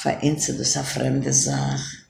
für uns ist das eine fremde Sache.